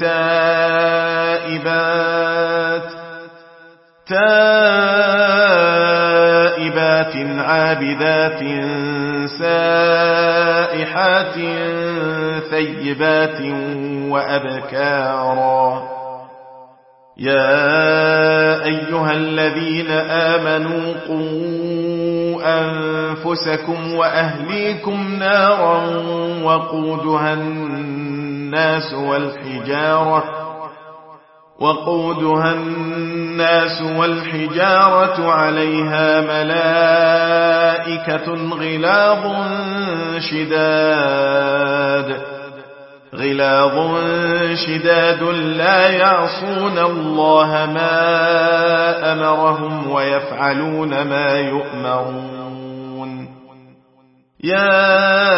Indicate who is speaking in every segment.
Speaker 1: تائبات تائبات عابدات سائحات ثيبات وأبكارا. يا أيها الذين آمنوا قوا أنفسكم وأهليكم نارا وقودها الناس والحجارة وقودها الناس والحجارة عليها ملائكة غلاظ شداد غلاظ شداد لا يعصون الله ما أمرهم ويفعلون ما يؤمرون يا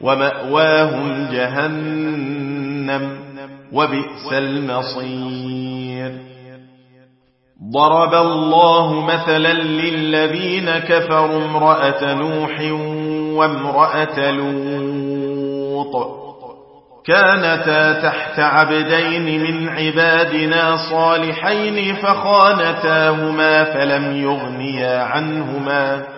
Speaker 1: ومأواهم جهنم وبئس المصير. ضرب الله مثلا للذين كفروا امرأة نوح وامرأة لوط. كانتا تحت عبدين من عبادنا صالحين فخانتاهما فلم يغنيا عنهما.